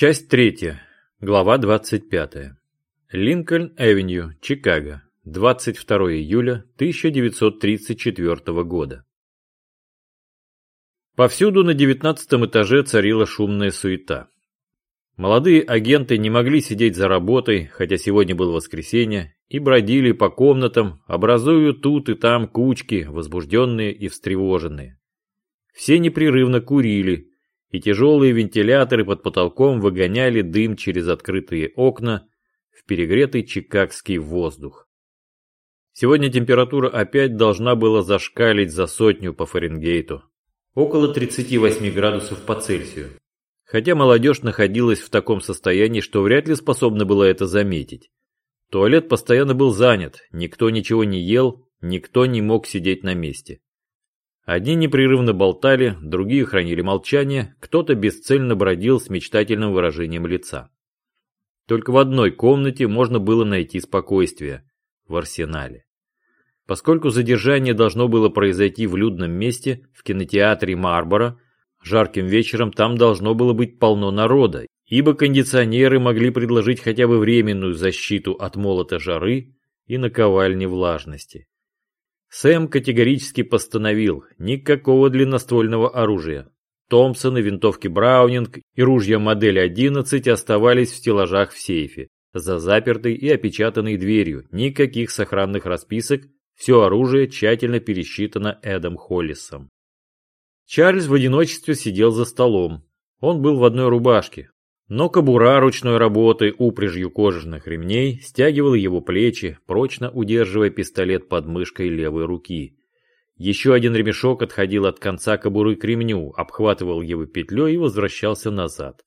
Часть третья. Глава 25. Линкольн-Эвеню, Чикаго. 22 июля 1934 года. Повсюду на девятнадцатом этаже царила шумная суета. Молодые агенты не могли сидеть за работой, хотя сегодня было воскресенье, и бродили по комнатам, образуя тут и там кучки, возбужденные и встревоженные. Все непрерывно курили, и тяжелые вентиляторы под потолком выгоняли дым через открытые окна в перегретый чикагский воздух. Сегодня температура опять должна была зашкалить за сотню по Фаренгейту. Около 38 градусов по Цельсию. Хотя молодежь находилась в таком состоянии, что вряд ли способна была это заметить. Туалет постоянно был занят, никто ничего не ел, никто не мог сидеть на месте. Одни непрерывно болтали, другие хранили молчание, кто-то бесцельно бродил с мечтательным выражением лица. Только в одной комнате можно было найти спокойствие – в арсенале. Поскольку задержание должно было произойти в людном месте, в кинотеатре Марбора, жарким вечером там должно было быть полно народа, ибо кондиционеры могли предложить хотя бы временную защиту от молота жары и наковальни влажности. Сэм категорически постановил никакого длинноствольного оружия. Томпсон и винтовки Браунинг и ружья модели 11 оставались в стеллажах в сейфе, за запертой и опечатанной дверью, никаких сохранных расписок, все оружие тщательно пересчитано Эдом Холлисом. Чарльз в одиночестве сидел за столом. Он был в одной рубашке, но кобура ручной работы упряжью кожаных ремней стягивала его плечи, прочно удерживая пистолет под мышкой левой руки. Еще один ремешок отходил от конца кобуры к ремню, обхватывал его петлей и возвращался назад.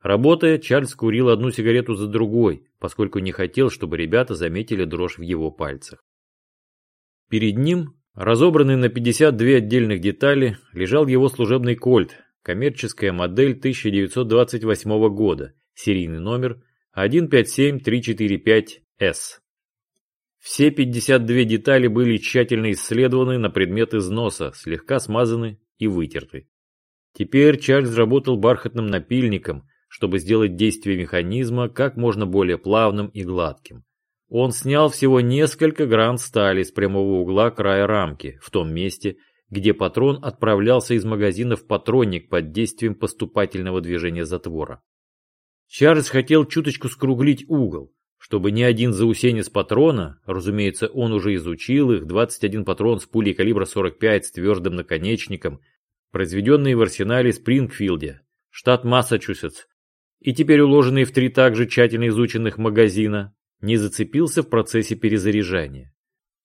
Работая, Чарльз курил одну сигарету за другой, поскольку не хотел, чтобы ребята заметили дрожь в его пальцах. Перед ним, разобранный на 52 отдельных детали, лежал его служебный кольт, коммерческая модель 1928 года, серийный номер 157345S. Все 52 детали были тщательно исследованы на предмет износа, слегка смазаны и вытерты. Теперь Чарльз работал бархатным напильником, чтобы сделать действие механизма как можно более плавным и гладким. Он снял всего несколько гран стали с прямого угла края рамки, в том месте, где патрон отправлялся из магазина в патронник под действием поступательного движения затвора. Чарльз хотел чуточку скруглить угол, чтобы ни один заусенец патрона, разумеется, он уже изучил их, 21 патрон с пулей калибра 45 с твердым наконечником, произведенные в арсенале Спрингфилде, штат Массачусетс, и теперь уложенные в три также тщательно изученных магазина, не зацепился в процессе перезаряжания.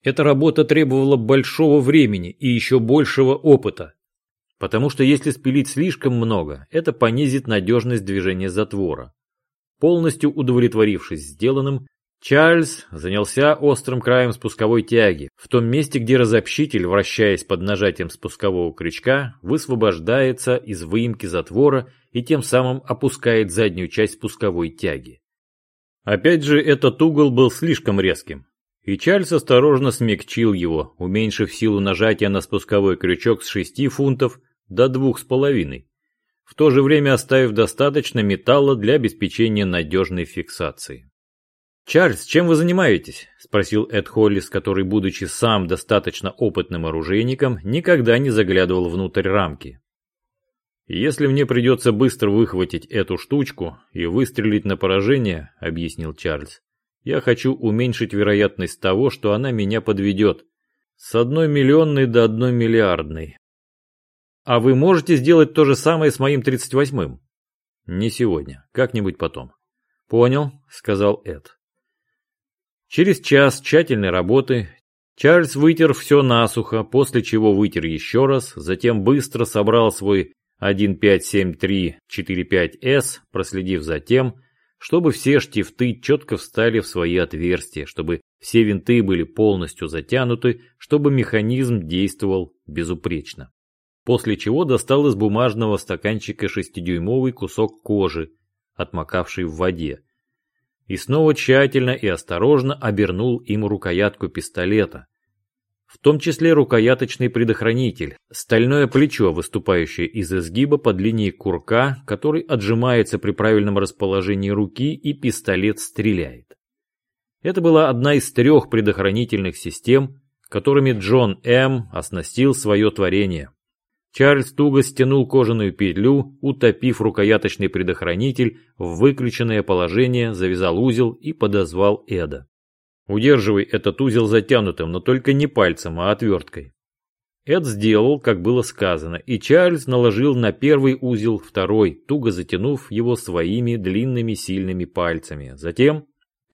Эта работа требовала большого времени и еще большего опыта, потому что если спилить слишком много, это понизит надежность движения затвора. Полностью удовлетворившись сделанным, Чарльз занялся острым краем спусковой тяги, в том месте, где разобщитель, вращаясь под нажатием спускового крючка, высвобождается из выемки затвора и тем самым опускает заднюю часть спусковой тяги. Опять же, этот угол был слишком резким, и Чарльз осторожно смягчил его, уменьшив силу нажатия на спусковой крючок с 6 фунтов до 2,5, в то же время оставив достаточно металла для обеспечения надежной фиксации. «Чарльз, чем вы занимаетесь?» – спросил Эд Холлис, который, будучи сам достаточно опытным оружейником, никогда не заглядывал внутрь рамки. «Если мне придется быстро выхватить эту штучку и выстрелить на поражение», – объяснил Чарльз, я хочу уменьшить вероятность того, что она меня подведет. С одной миллионной до одной миллиардной. А вы можете сделать то же самое с моим 38-м? Не сегодня, как-нибудь потом. Понял, сказал Эд. Через час тщательной работы Чарльз вытер все насухо, после чего вытер еще раз, затем быстро собрал свой 157345S, проследив за тем, чтобы все штифты четко встали в свои отверстия, чтобы все винты были полностью затянуты, чтобы механизм действовал безупречно. После чего достал из бумажного стаканчика шестидюймовый кусок кожи, отмокавший в воде, и снова тщательно и осторожно обернул им рукоятку пистолета, в том числе рукояточный предохранитель, стальное плечо, выступающее из изгиба под линией курка, который отжимается при правильном расположении руки и пистолет стреляет. Это была одна из трех предохранительных систем, которыми Джон М. оснастил свое творение. Чарльз туго стянул кожаную петлю, утопив рукояточный предохранитель в выключенное положение, завязал узел и подозвал Эда. «Удерживай этот узел затянутым, но только не пальцем, а отверткой». Эд сделал, как было сказано, и Чарльз наложил на первый узел второй, туго затянув его своими длинными сильными пальцами. Затем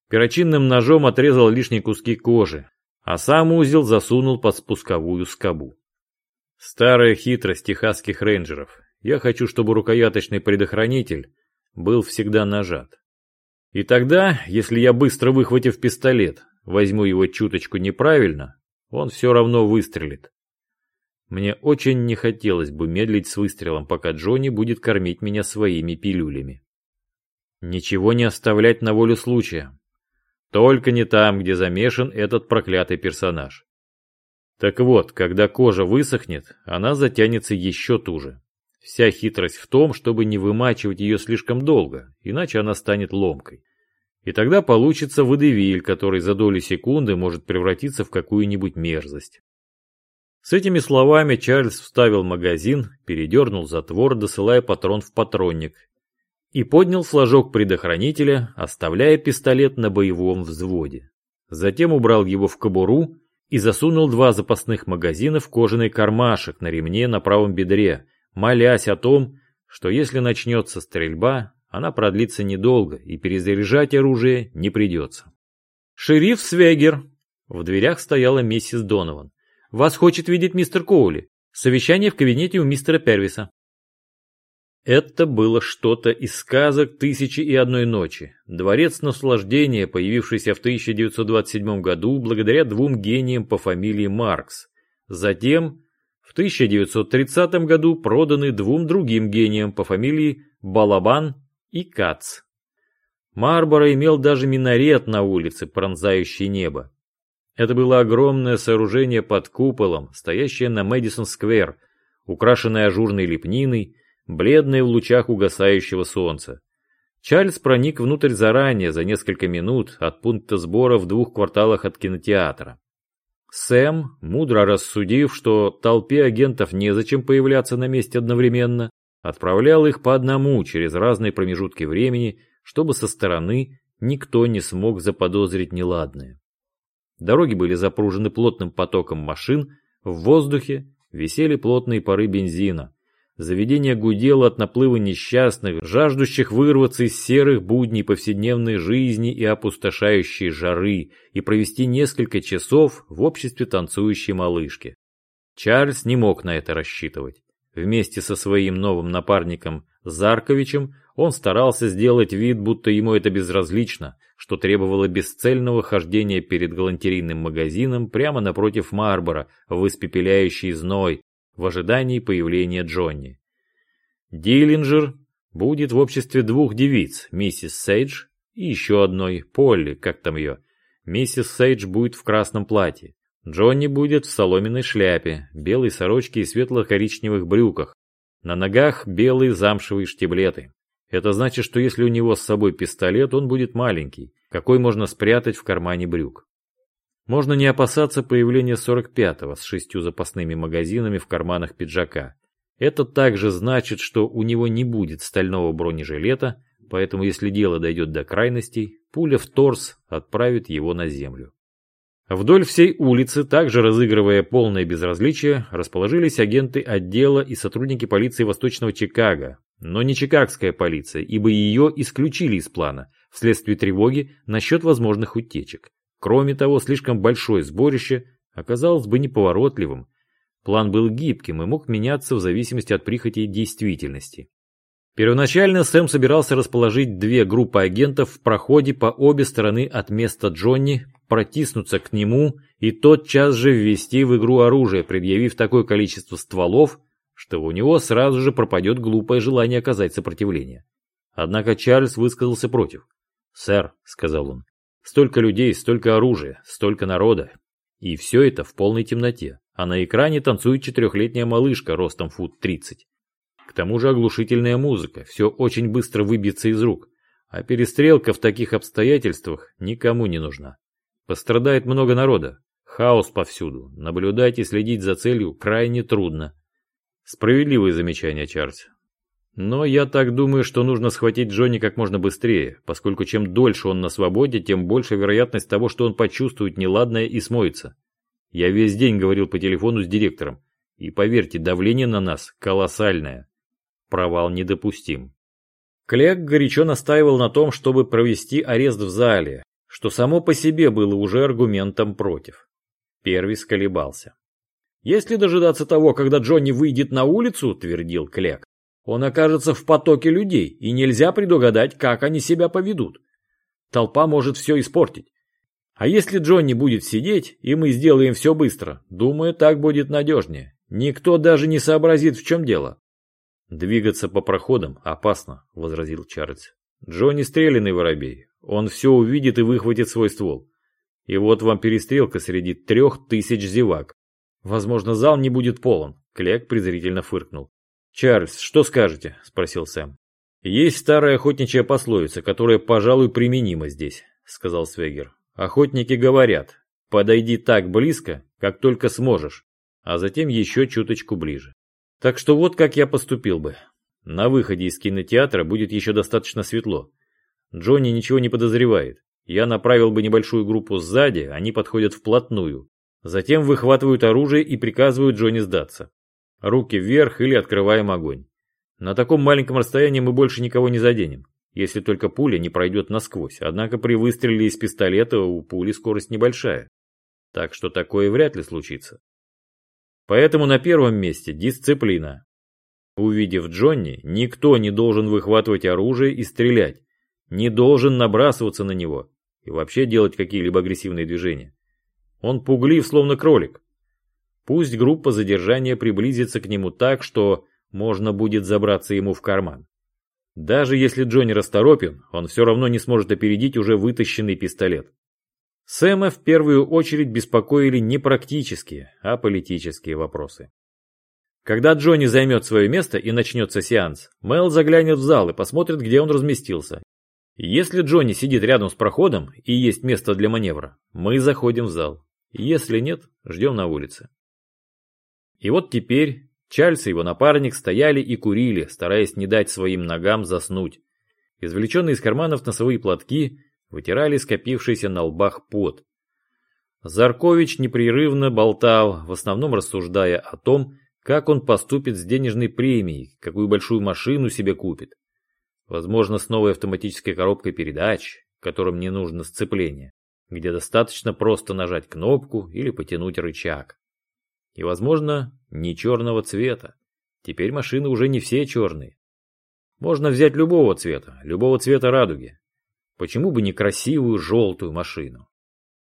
перочинным ножом отрезал лишние куски кожи, а сам узел засунул под спусковую скобу. Старая хитрость техасских рейнджеров. Я хочу, чтобы рукояточный предохранитель был всегда нажат. И тогда, если я быстро выхватив пистолет, возьму его чуточку неправильно, он все равно выстрелит. Мне очень не хотелось бы медлить с выстрелом, пока Джонни будет кормить меня своими пилюлями. Ничего не оставлять на волю случая. Только не там, где замешан этот проклятый персонаж. Так вот, когда кожа высохнет, она затянется еще туже. Вся хитрость в том, чтобы не вымачивать ее слишком долго, иначе она станет ломкой. И тогда получится водевиль, который за долю секунды может превратиться в какую-нибудь мерзость. С этими словами Чарльз вставил магазин, передернул затвор, досылая патрон в патронник, и поднял флажок предохранителя, оставляя пистолет на боевом взводе. Затем убрал его в кобуру и засунул два запасных магазина в кожаный кармашек на ремне на правом бедре, молясь о том, что если начнется стрельба, она продлится недолго и перезаряжать оружие не придется. «Шериф Свегер!» В дверях стояла миссис Донован. «Вас хочет видеть мистер Коули. Совещание в кабинете у мистера Первиса». Это было что-то из сказок «Тысячи и одной ночи». Дворец наслаждения, появившийся в 1927 году благодаря двум гениям по фамилии Маркс. Затем, в 1930 году, проданный двум другим гениям по фамилии Балабан и Кац. Марборо имел даже минарет на улице, пронзающий небо. Это было огромное сооружение под куполом, стоящее на Мэдисон-сквер, украшенное ажурной лепниной, бледные в лучах угасающего солнца. Чарльз проник внутрь заранее, за несколько минут, от пункта сбора в двух кварталах от кинотеатра. Сэм, мудро рассудив, что толпе агентов незачем появляться на месте одновременно, отправлял их по одному через разные промежутки времени, чтобы со стороны никто не смог заподозрить неладное. Дороги были запружены плотным потоком машин, в воздухе висели плотные пары бензина, Заведение гудело от наплыва несчастных, жаждущих вырваться из серых будней повседневной жизни и опустошающей жары и провести несколько часов в обществе танцующей малышки. Чарльз не мог на это рассчитывать. Вместе со своим новым напарником Зарковичем он старался сделать вид, будто ему это безразлично, что требовало бесцельного хождения перед галантерейным магазином прямо напротив Марбора в испепеляющий зной, в ожидании появления Джонни. Диллинджер будет в обществе двух девиц, миссис Сейдж и еще одной, Полли, как там ее. Миссис Сейдж будет в красном платье. Джонни будет в соломенной шляпе, белой сорочке и светло-коричневых брюках. На ногах белые замшевые штиблеты. Это значит, что если у него с собой пистолет, он будет маленький, какой можно спрятать в кармане брюк. Можно не опасаться появления 45-го с шестью запасными магазинами в карманах пиджака. Это также значит, что у него не будет стального бронежилета, поэтому если дело дойдет до крайностей, пуля в торс отправит его на землю. Вдоль всей улицы, также разыгрывая полное безразличие, расположились агенты отдела и сотрудники полиции Восточного Чикаго, но не чикагская полиция, ибо ее исключили из плана вследствие тревоги насчет возможных утечек. Кроме того, слишком большое сборище оказалось бы неповоротливым. План был гибким и мог меняться в зависимости от прихоти действительности. Первоначально Сэм собирался расположить две группы агентов в проходе по обе стороны от места Джонни, протиснуться к нему и тотчас же ввести в игру оружие, предъявив такое количество стволов, что у него сразу же пропадет глупое желание оказать сопротивление. Однако Чарльз высказался против. «Сэр», — сказал он, Столько людей, столько оружия, столько народа. И все это в полной темноте, а на экране танцует четырехлетняя малышка ростом фут 30. К тому же оглушительная музыка, все очень быстро выбьется из рук, а перестрелка в таких обстоятельствах никому не нужна. Пострадает много народа, хаос повсюду, наблюдать и следить за целью крайне трудно. Справедливые замечания, Чарльз. Но я так думаю, что нужно схватить Джонни как можно быстрее, поскольку чем дольше он на свободе, тем больше вероятность того, что он почувствует неладное и смоется. Я весь день говорил по телефону с директором, и поверьте, давление на нас колоссальное. Провал недопустим. Клек горячо настаивал на том, чтобы провести арест в зале, что само по себе было уже аргументом против. Первис колебался. «Если дожидаться того, когда Джонни выйдет на улицу, — твердил Клек, он окажется в потоке людей, и нельзя предугадать, как они себя поведут. Толпа может все испортить. А если Джонни будет сидеть, и мы сделаем все быстро, думаю, так будет надежнее. Никто даже не сообразит, в чем дело. Двигаться по проходам опасно, возразил Чарльз. Джонни стрелянный воробей. Он все увидит и выхватит свой ствол. И вот вам перестрелка среди трех тысяч зевак. Возможно, зал не будет полон. Клек презрительно фыркнул. «Чарльз, что скажете?» – спросил Сэм. «Есть старая охотничья пословица, которая, пожалуй, применима здесь», – сказал Свегер. «Охотники говорят, подойди так близко, как только сможешь, а затем еще чуточку ближе. Так что вот как я поступил бы. На выходе из кинотеатра будет еще достаточно светло. Джонни ничего не подозревает. Я направил бы небольшую группу сзади, они подходят вплотную. Затем выхватывают оружие и приказывают Джонни сдаться. Руки вверх или открываем огонь. На таком маленьком расстоянии мы больше никого не заденем, если только пуля не пройдет насквозь. Однако при выстреле из пистолета у пули скорость небольшая. Так что такое вряд ли случится. Поэтому на первом месте дисциплина. Увидев Джонни, никто не должен выхватывать оружие и стрелять, не должен набрасываться на него и вообще делать какие-либо агрессивные движения. Он пуглив, словно кролик. Пусть группа задержания приблизится к нему так, что можно будет забраться ему в карман. Даже если Джонни расторопен, он все равно не сможет опередить уже вытащенный пистолет. Сэма в первую очередь беспокоили не практические, а политические вопросы. Когда Джонни займет свое место и начнется сеанс, Мел заглянет в зал и посмотрит, где он разместился. Если Джонни сидит рядом с проходом и есть место для маневра, мы заходим в зал. Если нет, ждем на улице. И вот теперь Чарльз и его напарник стояли и курили, стараясь не дать своим ногам заснуть. Извлеченные из карманов носовые платки вытирали скопившийся на лбах пот. Заркович непрерывно болтал, в основном рассуждая о том, как он поступит с денежной премией, какую большую машину себе купит. Возможно, с новой автоматической коробкой передач, которым не нужно сцепление, где достаточно просто нажать кнопку или потянуть рычаг. И, возможно, не черного цвета. Теперь машины уже не все черные. Можно взять любого цвета, любого цвета радуги. Почему бы не красивую желтую машину?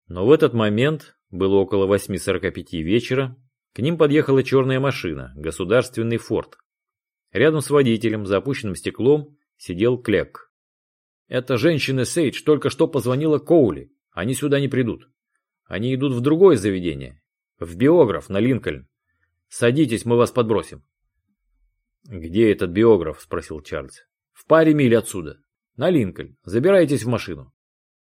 Но в этот момент, было около 8.45 вечера, к ним подъехала черная машина, государственный форт. Рядом с водителем, за опущенным стеклом, сидел Клек. «Эта женщина Сейдж только что позвонила Коули. Они сюда не придут. Они идут в другое заведение. В биограф на Линкольн. Садитесь, мы вас подбросим. Где этот биограф? Спросил Чарльз. В паре миль отсюда. На Линкольн. Забирайтесь в машину.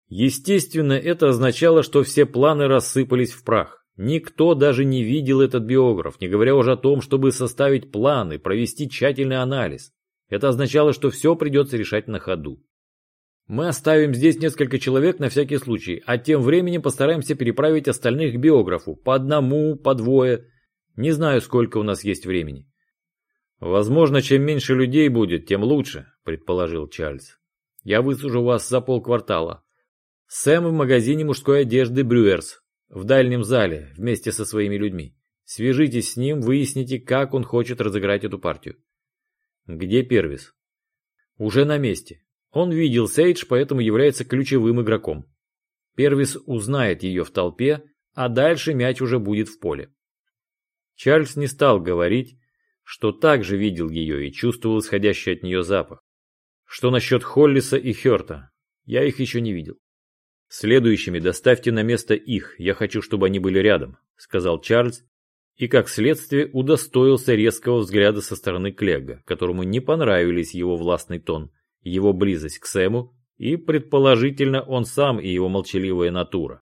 Естественно, это означало, что все планы рассыпались в прах. Никто даже не видел этот биограф, не говоря уже о том, чтобы составить планы, провести тщательный анализ. Это означало, что все придется решать на ходу. Мы оставим здесь несколько человек на всякий случай, а тем временем постараемся переправить остальных к биографу. По одному, по двое. Не знаю, сколько у нас есть времени. Возможно, чем меньше людей будет, тем лучше, предположил Чарльз. Я высужу вас за полквартала. Сэм в магазине мужской одежды Брюерс, в дальнем зале, вместе со своими людьми. Свяжитесь с ним, выясните, как он хочет разыграть эту партию. Где Первис? Уже на месте. Он видел Сейдж, поэтому является ключевым игроком. Первис узнает ее в толпе, а дальше мяч уже будет в поле. Чарльз не стал говорить, что также видел ее и чувствовал исходящий от нее запах. Что насчет Холлиса и Херта? Я их еще не видел. Следующими доставьте на место их, я хочу, чтобы они были рядом, сказал Чарльз, и как следствие удостоился резкого взгляда со стороны Клега, которому не понравились его властный тон, его близость к Сэму и, предположительно, он сам и его молчаливая натура.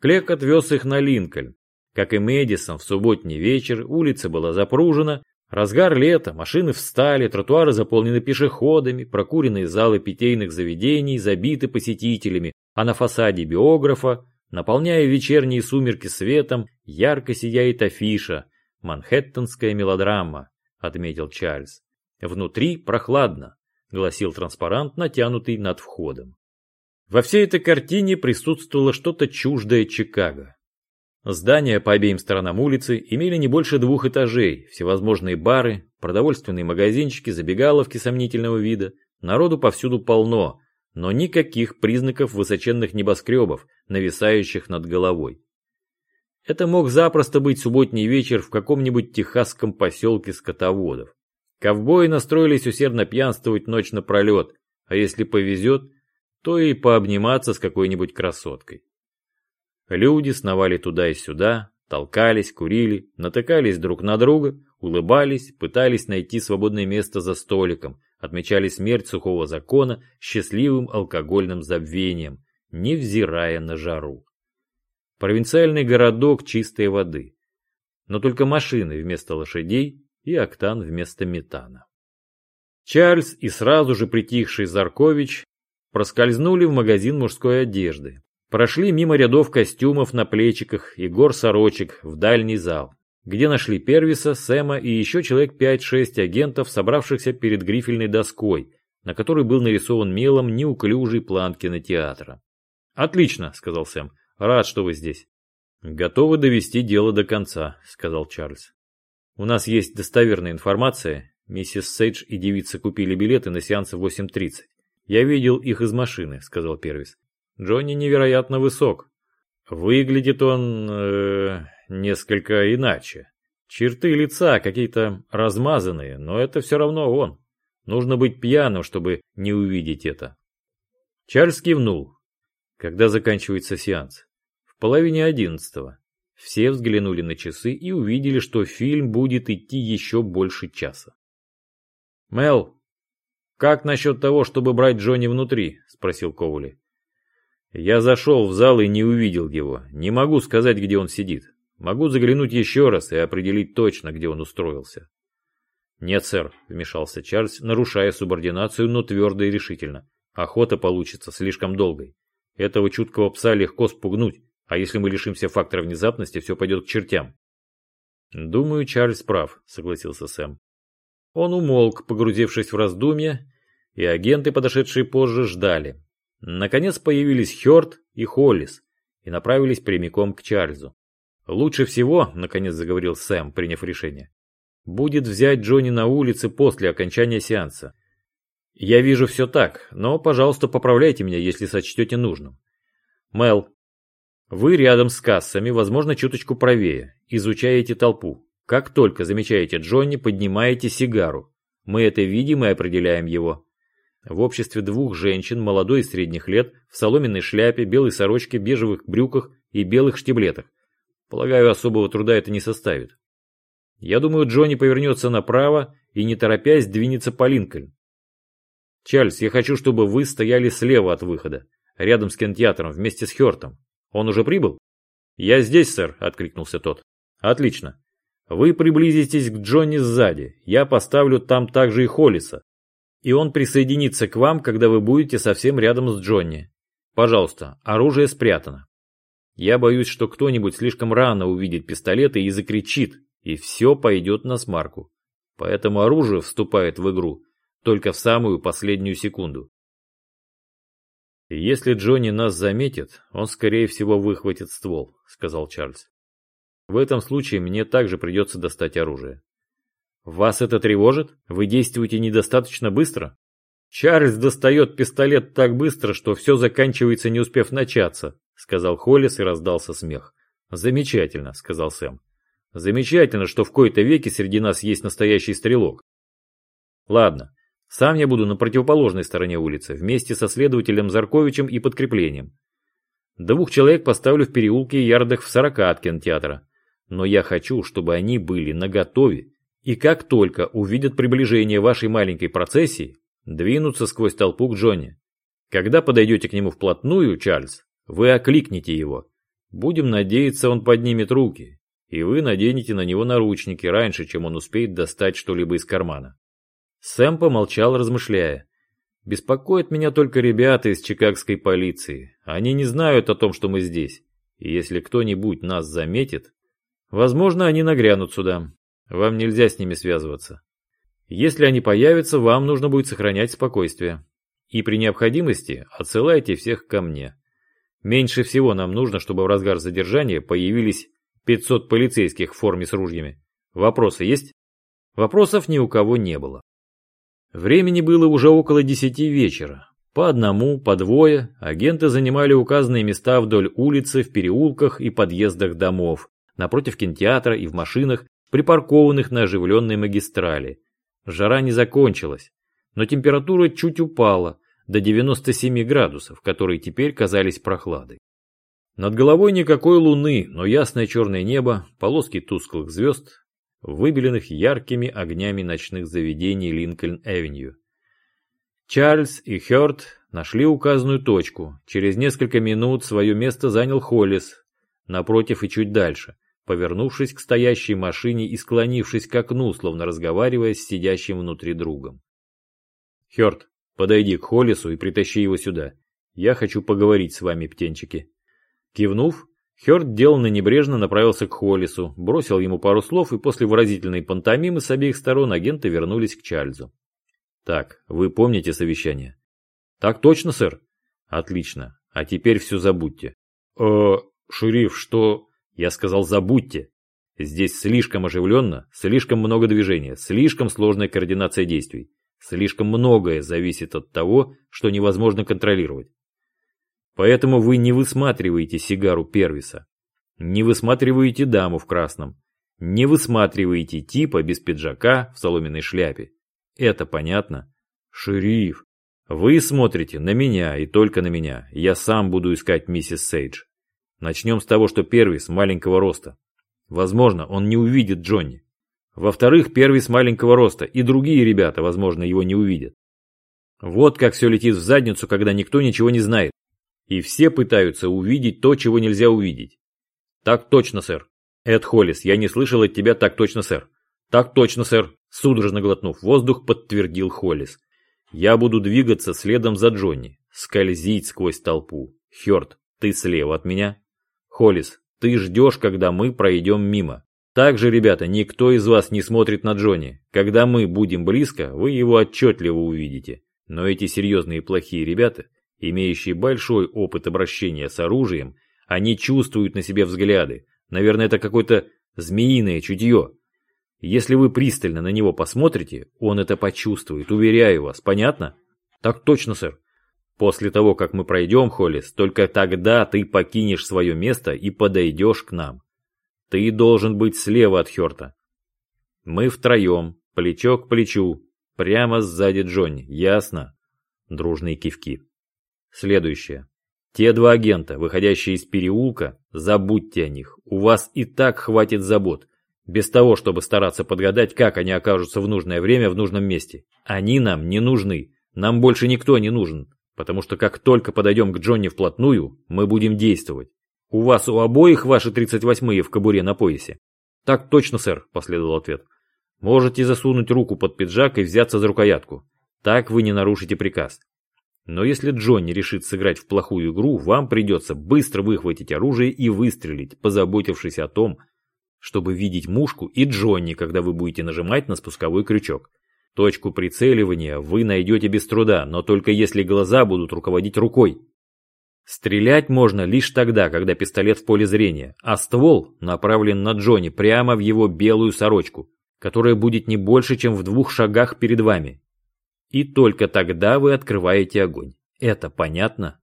Клег отвез их на Линкольн. Как и Мэдисон, в субботний вечер улица была запружена, разгар лета, машины встали, тротуары заполнены пешеходами, прокуренные залы питейных заведений забиты посетителями, а на фасаде биографа Наполняя вечерние сумерки светом, ярко сияет афиша «Манхэттенская мелодрама», — отметил Чарльз. «Внутри прохладно», — гласил транспарант, натянутый над входом. Во всей этой картине присутствовало что-то чуждое Чикаго. Здания по обеим сторонам улицы имели не больше двух этажей, всевозможные бары, продовольственные магазинчики, забегаловки сомнительного вида. Народу повсюду полно, но никаких признаков высоченных небоскребов, нависающих над головой. Это мог запросто быть субботний вечер в каком-нибудь техасском поселке скотоводов. Ковбои настроились усердно пьянствовать ночь напролет, а если повезет, то и пообниматься с какой-нибудь красоткой. Люди сновали туда и сюда, толкались, курили, натыкались друг на друга, улыбались, пытались найти свободное место за столиком, отмечали смерть сухого закона счастливым алкогольным забвением, невзирая на жару. Провинциальный городок чистой воды. Но только машины вместо лошадей и октан вместо метана. Чарльз и сразу же притихший Заркович проскользнули в магазин мужской одежды. Прошли мимо рядов костюмов на плечиках и гор сорочек в дальний зал где нашли Первиса, Сэма и еще человек 5-6 агентов, собравшихся перед грифельной доской, на которой был нарисован мелом неуклюжий план кинотеатра. «Отлично», — сказал Сэм. «Рад, что вы здесь». «Готовы довести дело до конца», — сказал Чарльз. «У нас есть достоверная информация. Миссис Сейдж и девица купили билеты на сеанс в 8.30. Я видел их из машины», — сказал Первис. «Джонни невероятно высок. Выглядит он... Э, несколько иначе. Черты лица какие-то размазанные, но это все равно он. Нужно быть пьяным, чтобы не увидеть это. Чарльз кивнул. Когда заканчивается сеанс? В половине одиннадцатого. Все взглянули на часы и увидели, что фильм будет идти еще больше часа. «Мел, как насчет того, чтобы брать Джонни внутри?» – спросил Коули. «Я зашел в зал и не увидел его. Не могу сказать, где он сидит. Могу заглянуть еще раз и определить точно, где он устроился. Нет, сэр, вмешался Чарльз, нарушая субординацию, но твердо и решительно. Охота получится слишком долгой. Этого чуткого пса легко спугнуть, а если мы лишимся фактора внезапности, все пойдет к чертям. Думаю, Чарльз прав, согласился Сэм. Он умолк, погрузившись в раздумья, и агенты, подошедшие позже, ждали. Наконец появились Хёрд и Холлис и направились прямиком к Чарльзу. Лучше всего, наконец заговорил Сэм, приняв решение, будет взять Джонни на улице после окончания сеанса. Я вижу все так, но, пожалуйста, поправляйте меня, если сочтете нужным. Мел, вы рядом с кассами, возможно, чуточку правее, изучаете толпу. Как только замечаете Джонни, поднимаете сигару. Мы это видим и определяем его. В обществе двух женщин, молодой и средних лет, в соломенной шляпе, белой сорочке, бежевых брюках и белых штиблетах. Полагаю, особого труда это не составит. Я думаю, Джонни повернется направо и, не торопясь, двинется по Линкольн. Чарльз, я хочу, чтобы вы стояли слева от выхода, рядом с кинотеатром, вместе с Хёртом. Он уже прибыл? Я здесь, сэр, откликнулся тот. Отлично. Вы приблизитесь к Джонни сзади. Я поставлю там также и Холлиса. И он присоединится к вам, когда вы будете совсем рядом с Джонни. Пожалуйста, оружие спрятано. Я боюсь, что кто-нибудь слишком рано увидит пистолеты и закричит, и все пойдет на смарку. Поэтому оружие вступает в игру только в самую последнюю секунду. «Если Джонни нас заметит, он, скорее всего, выхватит ствол», — сказал Чарльз. «В этом случае мне также придется достать оружие». «Вас это тревожит? Вы действуете недостаточно быстро?» Чарльз достает пистолет так быстро, что все заканчивается, не успев начаться, сказал Холлис и раздался смех. Замечательно, сказал Сэм. Замечательно, что в кои-то веке среди нас есть настоящий стрелок. Ладно, сам я буду на противоположной стороне улицы, вместе со следователем Зарковичем и подкреплением. Двух человек поставлю в переулке ярдах в сорока от кинотеатра. Но я хочу, чтобы они были наготове, и как только увидят приближение вашей маленькой процессии, двинутся сквозь толпу к Джонни. Когда подойдете к нему вплотную, Чарльз, вы окликните его. Будем надеяться, он поднимет руки, и вы наденете на него наручники раньше, чем он успеет достать что-либо из кармана. Сэм помолчал, размышляя. Беспокоят меня только ребята из чикагской полиции. Они не знают о том, что мы здесь. И если кто-нибудь нас заметит, возможно, они нагрянут сюда. Вам нельзя с ними связываться. Если они появятся, вам нужно будет сохранять спокойствие. И при необходимости отсылайте всех ко мне. Меньше всего нам нужно, чтобы в разгар задержания появились 500 полицейских в форме с ружьями. Вопросы есть? Вопросов ни у кого не было. Времени было уже около 10 вечера. По одному, по двое агенты занимали указанные места вдоль улицы, в переулках и подъездах домов, напротив кинотеатра и в машинах, припаркованных на оживленной магистрали. Жара не закончилась, но температура чуть упала до 97 градусов, которые теперь казались прохладой. Над головой никакой луны, но ясное черное небо, полоски тусклых звезд, выбеленных яркими огнями ночных заведений Линкольн-Эвеню. Чарльз и Хёрд нашли указанную точку. Через несколько минут свое место занял Холлис, напротив и чуть дальше, повернувшись к стоящей машине и склонившись к окну, словно разговаривая с сидящим внутри другом. Хёрд, подойди к Холлису и притащи его сюда. Я хочу поговорить с вами, птенчики. Кивнув, Хёрд деланно небрежно направился к Холлису, бросил ему пару слов, и после выразительной пантомимы с обеих сторон агенты вернулись к Чарльзу. Так, вы помните совещание? Так точно, сэр. Отлично. А теперь все забудьте. Э, шериф, что... Я сказал, забудьте. Здесь слишком оживленно, слишком много движения, слишком сложная координация действий. Слишком многое зависит от того, что невозможно контролировать. Поэтому вы не высматриваете сигару Первиса, не высматриваете даму в красном, не высматриваете типа без пиджака в соломенной шляпе. Это понятно? Шериф, вы смотрите на меня и только на меня. Я сам буду искать миссис Сейдж. Начнем с того, что Первис маленького роста. Возможно, он не увидит Джонни. Во-вторых, Первис маленького роста, и другие ребята, возможно, его не увидят. Вот как все летит в задницу, когда никто ничего не знает. И все пытаются увидеть то, чего нельзя увидеть. Так точно, сэр. Эд Холлис, я не слышал от тебя так точно, сэр. Так точно, сэр. Судорожно глотнув воздух, подтвердил Холлис. Я буду двигаться следом за Джонни, скользить сквозь толпу. Хёрд, ты слева от меня. Холлис, ты ждешь, когда мы пройдем мимо. Также, ребята, никто из вас не смотрит на Джонни. Когда мы будем близко, вы его отчетливо увидите. Но эти серьезные плохие ребята, имеющие большой опыт обращения с оружием, они чувствуют на себе взгляды. Наверное, это какое-то змеиное чутье. Если вы пристально на него посмотрите, он это почувствует, уверяю вас, понятно? Так точно, сэр. После того, как мы пройдем, Холлис, только тогда ты покинешь свое место и подойдешь к нам. Ты должен быть слева от Хёрта. Мы втроем, плечо к плечу, прямо сзади Джонни, ясно? Дружные кивки. Следующее. Те два агента, выходящие из переулка, забудьте о них. У вас и так хватит забот. Без того, чтобы стараться подгадать, как они окажутся в нужное время в нужном месте. Они нам не нужны. Нам больше никто не нужен. Потому что как только подойдем к Джонни вплотную, мы будем действовать. «У вас у обоих ваши 38-е в кобуре на поясе?» «Так точно, сэр», – последовал ответ. «Можете засунуть руку под пиджак и взяться за рукоятку. Так вы не нарушите приказ. Но если Джонни решит сыграть в плохую игру, вам придется быстро выхватить оружие и выстрелить, позаботившись о том, чтобы видеть мушку и Джонни, когда вы будете нажимать на спусковой крючок. Точку прицеливания вы найдете без труда, но только если глаза будут руководить рукой. Стрелять можно лишь тогда, когда пистолет в поле зрения, а ствол направлен на Джонни прямо в его белую сорочку, которая будет не больше, чем в двух шагах перед вами. И только тогда вы открываете огонь. Это понятно?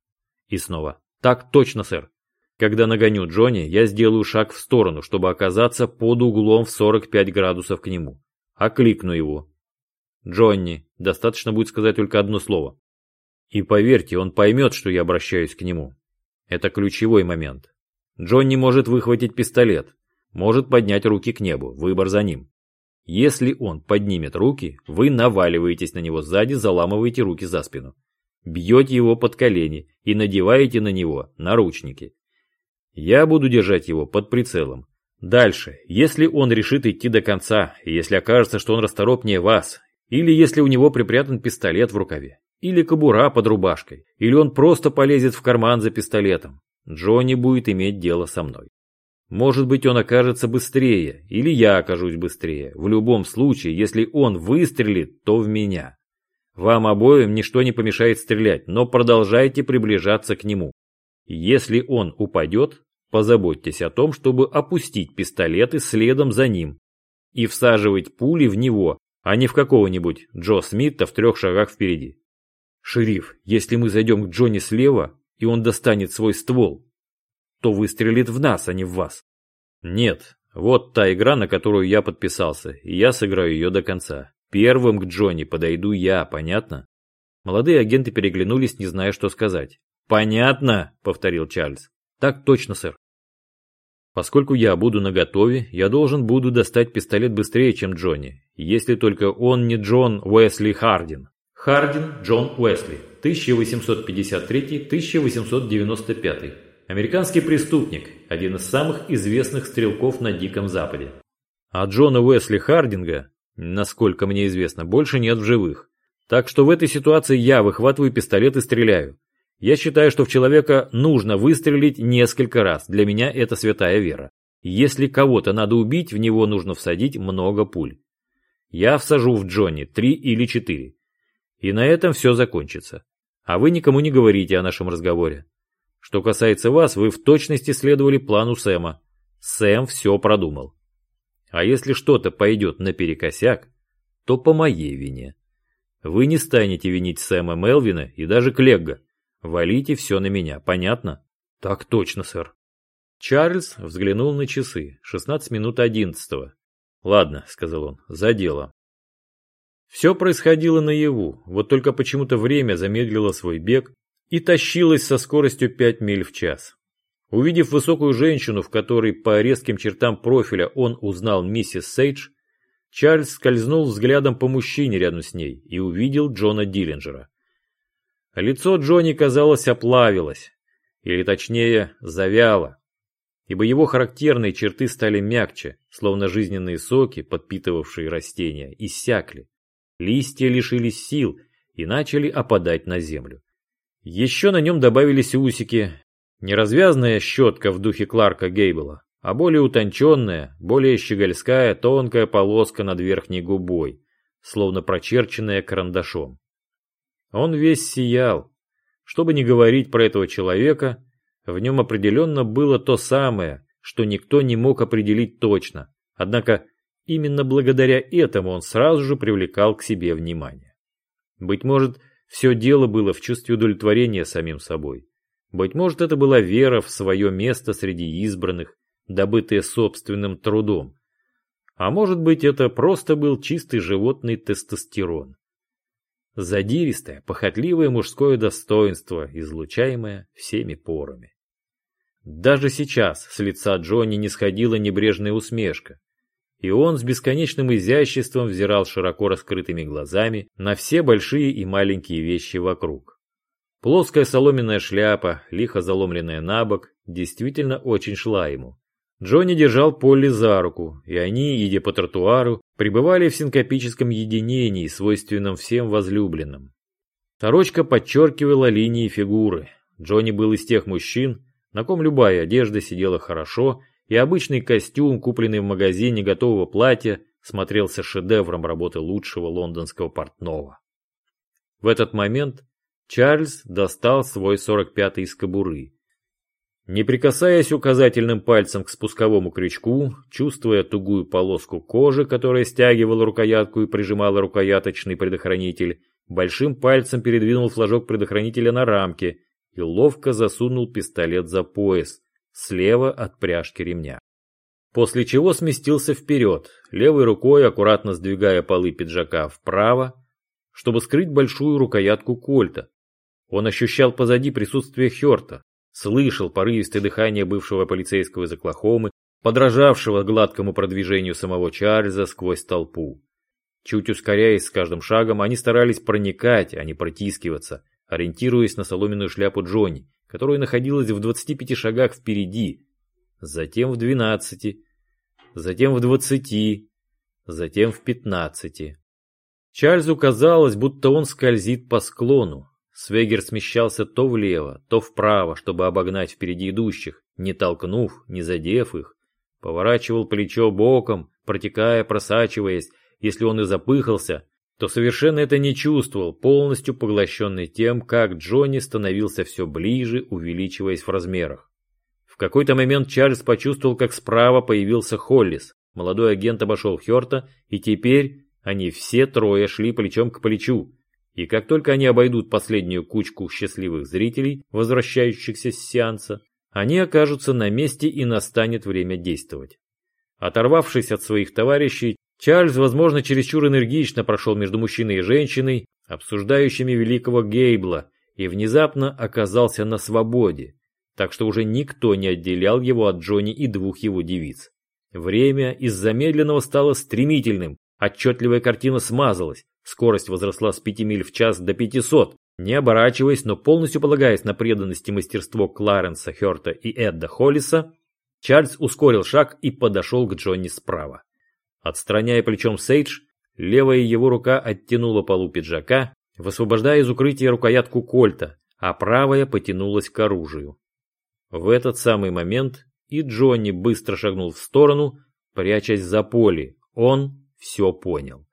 И снова. Так точно, сэр. Когда нагоню Джонни, я сделаю шаг в сторону, чтобы оказаться под углом в 45 градусов к нему. Окликну его. Джонни. Достаточно будет сказать только одно слово. И поверьте, он поймет, что я обращаюсь к нему. Это ключевой момент. Джонни может выхватить пистолет, может поднять руки к небу, выбор за ним. Если он поднимет руки, вы наваливаетесь на него сзади, заламываете руки за спину. Бьете его под колени и надеваете на него наручники. Я буду держать его под прицелом. Дальше, если он решит идти до конца, если окажется, что он расторопнее вас, или если у него припрятан пистолет в рукаве, или кобура под рубашкой, или он просто полезет в карман за пистолетом, Джонни будет иметь дело со мной. Может быть, он окажется быстрее, или я окажусь быстрее. В любом случае, если он выстрелит, то в меня. Вам обоим ничто не помешает стрелять, но продолжайте приближаться к нему. Если он упадет, позаботьтесь о том, чтобы опустить пистолеты следом за ним и всаживать пули в него, а не в какого-нибудь Джо Смита в трех шагах впереди. Шериф, если мы зайдем к Джонни слева, и он достанет свой ствол, то выстрелит в нас, а не в вас. Нет, вот та игра, на которую я подписался, и я сыграю ее до конца. Первым к Джонни подойду я, понятно? Молодые агенты переглянулись, не зная, что сказать. «Понятно», — повторил Чарльз. «Так точно, сэр». Поскольку я буду наготове, я должен буду достать пистолет быстрее, чем Джонни, если только он не Джон Уэсли Хардин. Хардин Джон Уэсли, 1853-1895. Американский преступник, один из самых известных стрелков на Диком Западе. А Джона Уэсли Хардинга, насколько мне известно, больше нет в живых. Так что в этой ситуации я выхватываю пистолет и стреляю. Я считаю, что в человека нужно выстрелить несколько раз. Для меня это святая вера. Если кого-то надо убить, в него нужно всадить много пуль. Я всажу в Джонни три или четыре. И на этом все закончится. А вы никому не говорите о нашем разговоре. Что касается вас, вы в точности следовали плану Сэма. Сэм все продумал. А если что-то пойдет наперекосяк, то по моей вине. Вы не станете винить Сэма Мелвина и даже Клегга. Валите все на меня, понятно? Так точно, сэр. Чарльз взглянул на часы. 16 минут одиннадцатого. Ладно, сказал он, за дело. Все происходило наяву, вот только почему-то время замедлило свой бег, и тащилась со скоростью 5 миль в час. Увидев высокую женщину, в которой по резким чертам профиля он узнал миссис Сейдж, Чарльз скользнул взглядом по мужчине рядом с ней и увидел Джона Диллинджера. Лицо Джонни, казалось, оплавилось, или точнее, завяло, ибо его характерные черты стали мягче, словно жизненные соки, подпитывавшие растения, иссякли. Листья лишились сил и начали опадать на землю. Еще на нем добавились усики, не развязная щетка в духе Кларка Гейбла, а более утонченная, более щегольская тонкая полоска над верхней губой, словно прочерченная карандашом. Он весь сиял. Чтобы не говорить про этого человека, в нем определенно было то самое, что никто не мог определить точно. Однако именно благодаря этому он сразу же привлекал к себе внимание. Быть может, все дело было в чувстве удовлетворения самим собой. Быть может, это была вера в свое место среди избранных, добытая собственным трудом. А может быть, это просто был чистый животный тестостерон. Задиристое, похотливое мужское достоинство, излучаемое всеми порами. Даже сейчас с лица Джонни не сходила небрежная усмешка и он с бесконечным изяществом взирал широко раскрытыми глазами на все большие и маленькие вещи вокруг. Плоская соломенная шляпа, лихо заломленная на бок, действительно очень шла ему. Джонни держал Полли за руку, и они, идя по тротуару, пребывали в синкопическом единении, свойственном всем возлюбленным. Сорочка подчеркивала линии фигуры. Джонни был из тех мужчин, на ком любая одежда сидела хорошо и обычный костюм, купленный в магазине готового платья, смотрелся шедевром работы лучшего лондонского портного. В этот момент Чарльз достал свой 45-й из кобуры. Не прикасаясь указательным пальцем к спусковому крючку, чувствуя тугую полоску кожи, которая стягивала рукоятку и прижимала рукояточный предохранитель, большим пальцем передвинул флажок предохранителя на рамке и ловко засунул пистолет за пояс, слева от пряжки ремня. После чего сместился вперед, левой рукой аккуратно сдвигая полы пиджака вправо, чтобы скрыть большую рукоятку кольта. Он ощущал позади присутствие Хёрта, слышал порывистое дыхание бывшего полицейского из Оклахомы, подражавшего гладкому продвижению самого Чарльза сквозь толпу. Чуть ускоряясь с каждым шагом, они старались проникать, а не протискиваться, ориентируясь на соломенную шляпу Джонни, которая находилась в 25 шагах впереди, затем в 12, затем в 20, затем в 15. Чарльзу казалось, будто он скользит по склону. Свегер смещался то влево, то вправо, чтобы обогнать впереди идущих, не толкнув, не задев их. Поворачивал плечо боком, протекая, просачиваясь, если он и запыхался, то совершенно это не чувствовал, полностью поглощенный тем, как Джонни становился все ближе, увеличиваясь в размерах. В какой-то момент Чарльз почувствовал, как справа появился Холлис. Молодой агент обошел Хёрта, и теперь они все трое шли плечом к плечу. И как только они обойдут последнюю кучку счастливых зрителей, возвращающихся с сеанса, они окажутся на месте и настанет время действовать. Оторвавшись от своих товарищей, Чарльз, возможно, чересчур энергично прошел между мужчиной и женщиной, обсуждающими великого Гейбла, и внезапно оказался на свободе, так что уже никто не отделял его от Джонни и двух его девиц. Время из замедленного стало стремительным, отчетливая картина смазалась, скорость возросла с 5 миль в час до 500, не оборачиваясь, но полностью полагаясь на преданность и мастерство Кларенса Хёрта и Эдда Холлиса, Чарльз ускорил шаг и подошел к Джонни справа. Отстраняя плечом Сейдж, левая его рука оттянула полу пиджака, высвобождая из укрытия рукоятку кольта, а правая потянулась к оружию. В этот самый момент и Джонни быстро шагнул в сторону, прячась за поле. Он все понял.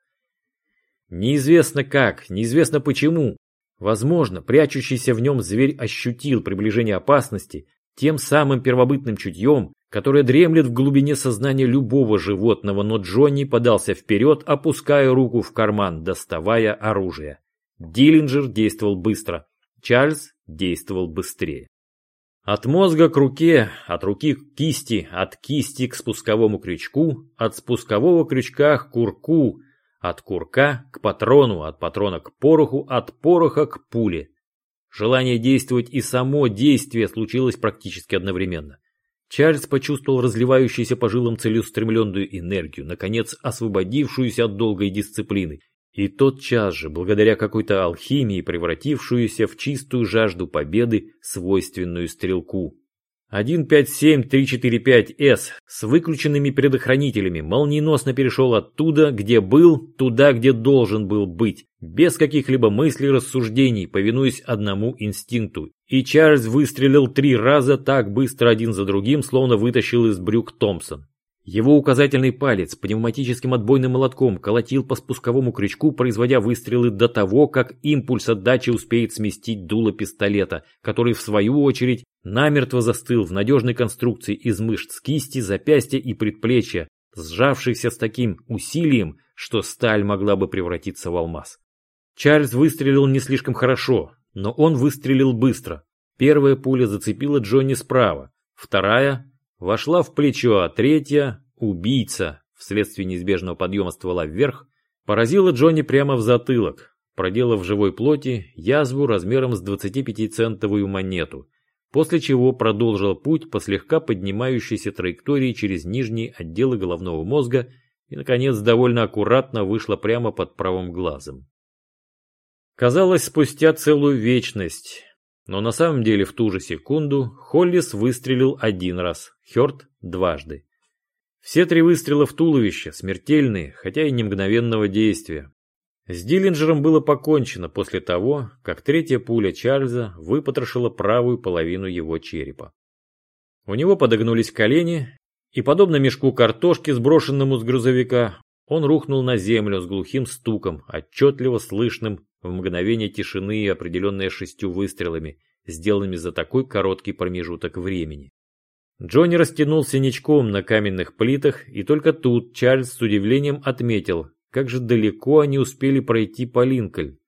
Неизвестно как, неизвестно почему. Возможно, прячущийся в нем зверь ощутил приближение опасности тем самым первобытным чутьем, которая дремлет в глубине сознания любого животного, но Джонни подался вперед, опуская руку в карман, доставая оружие. Диллинджер действовал быстро, Чарльз действовал быстрее. От мозга к руке, от руки к кисти, от кисти к спусковому крючку, от спускового крючка к курку, от курка к патрону, от патрона к пороху, от пороха к пуле. Желание действовать и само действие случилось практически одновременно. Чарльз почувствовал разливающуюся по жилам целеустремленную энергию, наконец освободившуюся от долгой дисциплины, и тотчас же, благодаря какой-то алхимии, превратившуюся в чистую жажду победы, свойственную стрелку. 157-345С с выключенными предохранителями молниеносно перешел оттуда, где был, туда, где должен был быть, без каких-либо мыслей рассуждений, повинуясь одному инстинкту. И Чарльз выстрелил три раза так быстро один за другим, словно вытащил из брюк Томпсон. Его указательный палец пневматическим отбойным молотком колотил по спусковому крючку, производя выстрелы до того, как импульс отдачи успеет сместить дуло пистолета, который в свою очередь намертво застыл в надежной конструкции из мышц кисти, запястья и предплечья, сжавшихся с таким усилием, что сталь могла бы превратиться в алмаз. Чарльз выстрелил не слишком хорошо, но он выстрелил быстро. Первая пуля зацепила Джонни справа, вторая вошла в плечо, а третья, убийца, вследствие неизбежного подъема ствола вверх, поразила Джонни прямо в затылок, проделав в живой плоти язву размером с 25-центовую монету, после чего продолжила путь по слегка поднимающейся траектории через нижние отделы головного мозга и, наконец, довольно аккуратно вышла прямо под правым глазом. Казалось, спустя целую вечность но на самом деле в ту же секунду Холлис выстрелил один раз, Хёрд дважды. Все три выстрела в туловище, смертельные, хотя и не мгновенного действия. С Диллинджером было покончено после того, как третья пуля Чарльза выпотрошила правую половину его черепа. У него подогнулись колени, и, подобно мешку картошки, сброшенному с грузовика, он рухнул на землю с глухим стуком, отчетливо слышным в мгновение тишины определенное шестью выстрелами, сделанными за такой короткий промежуток времени. Джонни растянулся ничком на каменных плитах, и только тут Чарльз с удивлением отметил, как же далеко они успели пройти по Линкольн.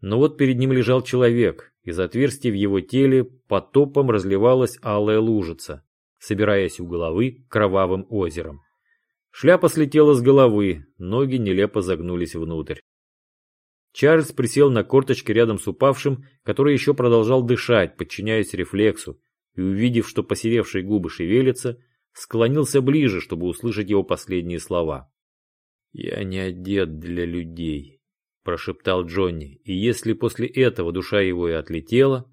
Но вот перед ним лежал человек, из отверстий в его теле потопом разливалась алая лужица, собираясь у головы кровавым озером. Шляпа слетела с головы, ноги нелепо загнулись внутрь. Чарльз присел на корточки рядом с упавшим, который еще продолжал дышать, подчиняясь рефлексу, и, увидев, что посеревшие губы шевелятся, склонился ближе, чтобы услышать его последние слова. «Я не одет для людей», – прошептал Джонни, и если после этого душа его и отлетела,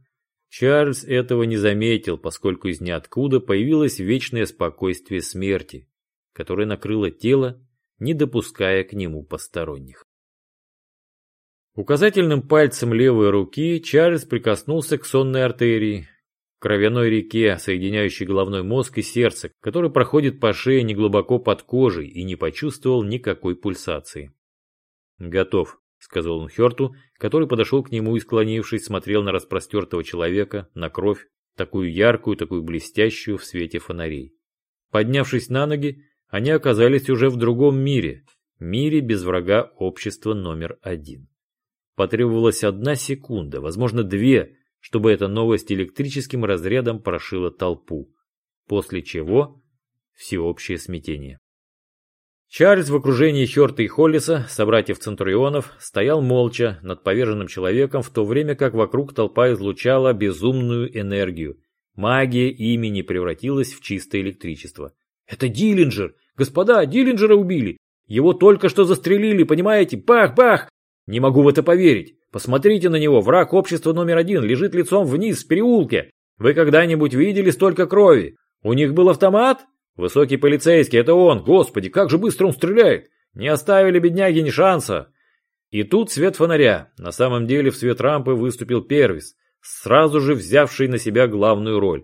Чарльз этого не заметил, поскольку из ниоткуда появилось вечное спокойствие смерти, которое накрыло тело, не допуская к нему посторонних. Указательным пальцем левой руки Чарльз прикоснулся к сонной артерии, кровяной реке, соединяющей головной мозг и сердце, который проходит по шее неглубоко под кожей и не почувствовал никакой пульсации. «Готов», — сказал он Херту, который подошел к нему и, склонившись, смотрел на распростертого человека, на кровь, такую яркую, такую блестящую в свете фонарей. Поднявшись на ноги, они оказались уже в другом мире, мире без врага общества номер один. Потребовалась одна секунда, возможно две, чтобы эта новость электрическим разрядом прошила толпу. После чего всеобщее смятение. Чарльз в окружении Хёрта и Холлиса, собратьев Центурионов, стоял молча над поверженным человеком, в то время как вокруг толпа излучала безумную энергию. Магия имени превратилась в чистое электричество. «Это Диллинджер! Господа, Диллинджера убили! Его только что застрелили, понимаете? Бах-бах! Не могу в это поверить! Посмотрите на него, враг общества номер один, лежит лицом вниз в переулке. Вы когда-нибудь видели столько крови? У них был автомат? Высокий полицейский, это он. Господи, как же быстро он стреляет. Не оставили бедняги ни шанса. И тут свет фонаря. На самом деле в свет рампы выступил Первис, сразу же взявший на себя главную роль.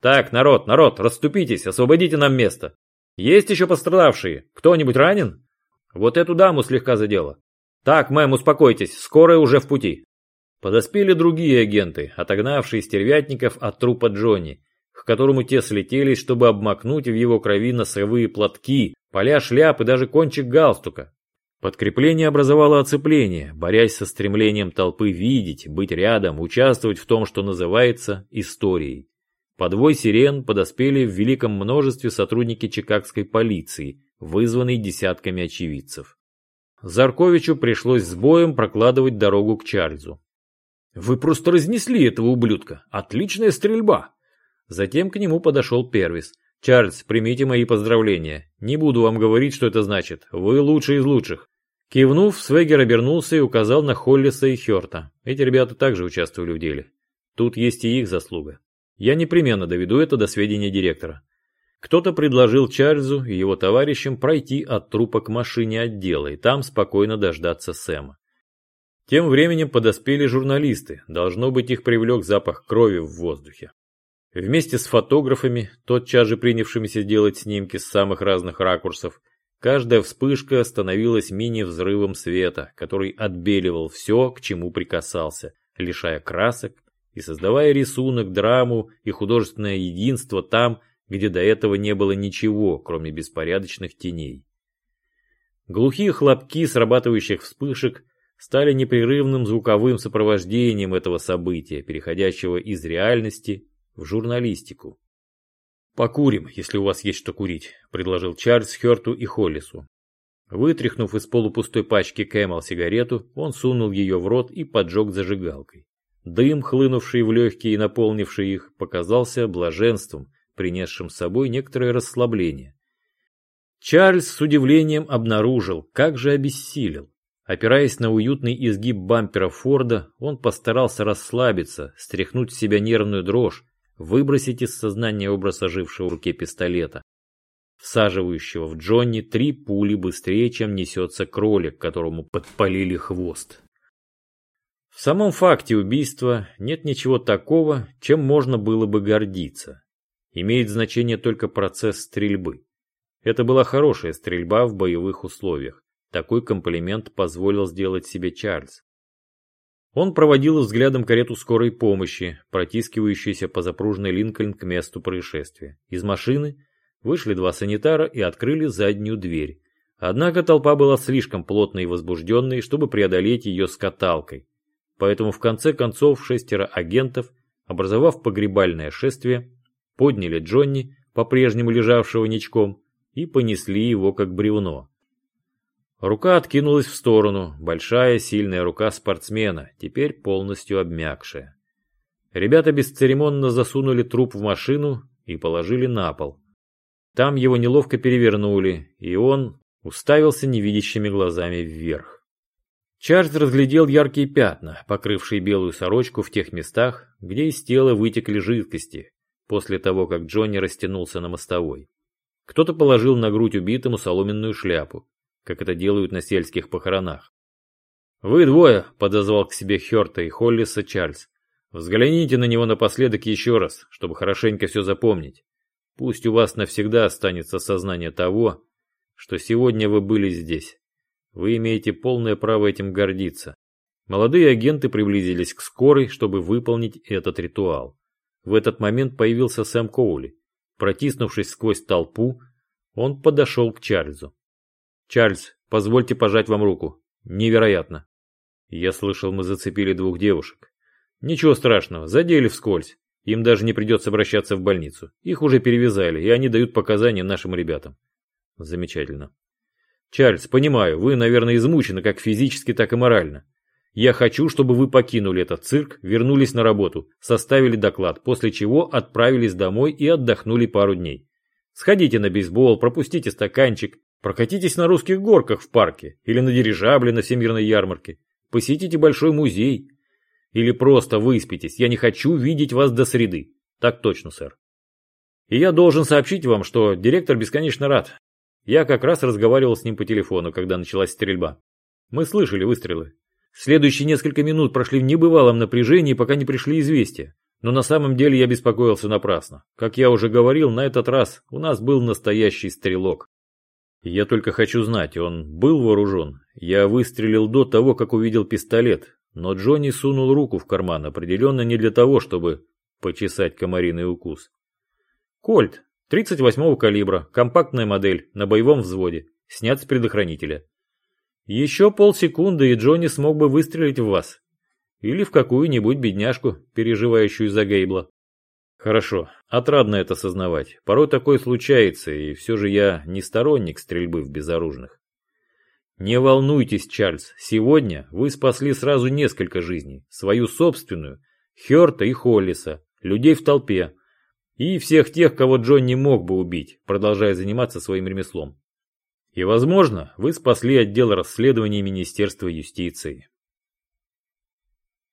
Так, народ, народ, расступитесь, освободите нам место. Есть еще пострадавшие? Кто-нибудь ранен? Вот эту даму слегка задело. «Так, мэм, успокойтесь, скорая уже в пути». Подоспели другие агенты, отогнавшие стервятников от трупа Джонни, к которому те слетелись, чтобы обмакнуть в его крови носовые платки, поля шляп и даже кончик галстука. Подкрепление образовало оцепление, борясь со стремлением толпы видеть, быть рядом, участвовать в том, что называется историей. Подвой сирен подоспели в великом множестве сотрудники чикагской полиции, вызванные десятками очевидцев. Зарковичу пришлось с боем прокладывать дорогу к Чарльзу. «Вы просто разнесли этого ублюдка! Отличная стрельба!» Затем к нему подошел Первис. «Чарльз, примите мои поздравления. Не буду вам говорить, что это значит. Вы лучший из лучших». Кивнув, Свегер обернулся и указал на Холлиса и Хёрта. Эти ребята также участвовали в деле. Тут есть и их заслуга. Я непременно доведу это до сведения директора. Кто-то предложил Чарльзу и его товарищам пройти от трупа к машине отдела и там спокойно дождаться Сэма. Тем временем подоспели журналисты, должно быть их привлек запах крови в воздухе. Вместе с фотографами, тотчас же принявшимися делать снимки с самых разных ракурсов, каждая вспышка становилась мини-взрывом света, который отбеливал все, к чему прикасался, лишая красок и создавая рисунок, драму и художественное единство там, где до этого не было ничего, кроме беспорядочных теней. Глухие хлопки срабатывающих вспышек стали непрерывным звуковым сопровождением этого события, переходящего из реальности в журналистику. «Покурим, если у вас есть что курить», – предложил Чарльз Хёрту и Холлису. Вытряхнув из полупустой пачки Кэмел сигарету, он сунул ее в рот и поджег зажигалкой. Дым, хлынувший в легкие и наполнивший их, показался блаженством, принесшим с собой некоторое расслабление. Чарльз с удивлением обнаружил, как же обессилел. Опираясь на уютный изгиб бампера Форда, он постарался расслабиться, стряхнуть с себя нервную дрожь, выбросить из сознания образ ожившего в руке пистолета, всаживающего в Джонни три пули быстрее, чем несется кролик, которому подпалили хвост. В самом факте убийства нет ничего такого, чем можно было бы гордиться. Имеет значение только процесс стрельбы. Это была хорошая стрельба в боевых условиях. Такой комплимент позволил сделать себе Чарльз. Он проводил взглядом карету скорой помощи, протискивающуюся по запруженной Линкольн к месту происшествия. Из машины вышли два санитара и открыли заднюю дверь. Однако толпа была слишком плотной и возбужденной, чтобы преодолеть ее с каталкой. Поэтому в конце концов шестеро агентов, образовав погребальное шествие, подняли Джонни, по-прежнему лежавшего ничком, и понесли его как бревно. Рука откинулась в сторону, большая сильная рука спортсмена, теперь полностью обмякшая. Ребята бесцеремонно засунули труп в машину и положили на пол. Там его неловко перевернули, и он уставился невидящими глазами вверх. Чарльз разглядел яркие пятна, покрывшие белую сорочку в тех местах, где из тела вытекли жидкости, после того, как Джонни растянулся на мостовой. Кто-то положил на грудь убитому соломенную шляпу, как это делают на сельских похоронах. «Вы двое», — подозвал к себе Хёрта и Холлиса Чарльз. «Взгляните на него напоследок еще раз, чтобы хорошенько все запомнить. Пусть у вас навсегда останется сознание того, что сегодня вы были здесь. Вы имеете полное право этим гордиться. Молодые агенты приблизились к скорой, чтобы выполнить этот ритуал. В этот момент появился Сэм Коули. Протиснувшись сквозь толпу, он подошел к Чарльзу. «Чарльз, позвольте пожать вам руку. Невероятно!» Я слышал, мы зацепили двух девушек. Ничего страшного, задели вскользь. Им даже не придется обращаться в больницу. Их уже перевязали, и они дают показания нашим ребятам. Замечательно. Чарльз, понимаю, вы, наверное, измучены как физически, так и морально. Я хочу, чтобы вы покинули этот цирк, вернулись на работу, составили доклад, после чего отправились домой и отдохнули пару дней. Сходите на бейсбол, пропустите стаканчик, прокатитесь на русских горках в парке или на дирижабле на всемирной ярмарке, посетите большой музей, или просто выспитесь, я не хочу видеть вас до среды. Так точно, сэр. И я должен сообщить вам, что директор бесконечно рад. Я как раз разговаривал с ним по телефону, когда началась стрельба. Мы слышали выстрелы. Следующие несколько минут прошли в небывалом напряжении, пока не пришли известия. Но на самом деле я беспокоился напрасно. Как я уже говорил, на этот раз у нас был настоящий стрелок. Я только хочу знать, он был вооружен. Я выстрелил до того, как увидел пистолет, но Джонни сунул руку в карман, определенно не для того, чтобы почесать комариный укус. Кольт, 38-го калибра, компактная модель, на боевом взводе, снят с предохранителя. Еще полсекунды, и Джонни смог бы выстрелить в вас. Или в какую-нибудь бедняжку, переживающую за Гейбла. Хорошо, отрадно это сознавать. Порой такое случается, и все же я не сторонник стрельбы в безоружных. Не волнуйтесь, Чарльз, сегодня вы спасли сразу несколько жизней. Свою собственную, Хёрта и Холлиса, людей в толпе. И всех тех, кого Джон не мог бы убить, продолжая заниматься своим ремеслом. И, возможно, вы спасли отдел расследований Министерства юстиции.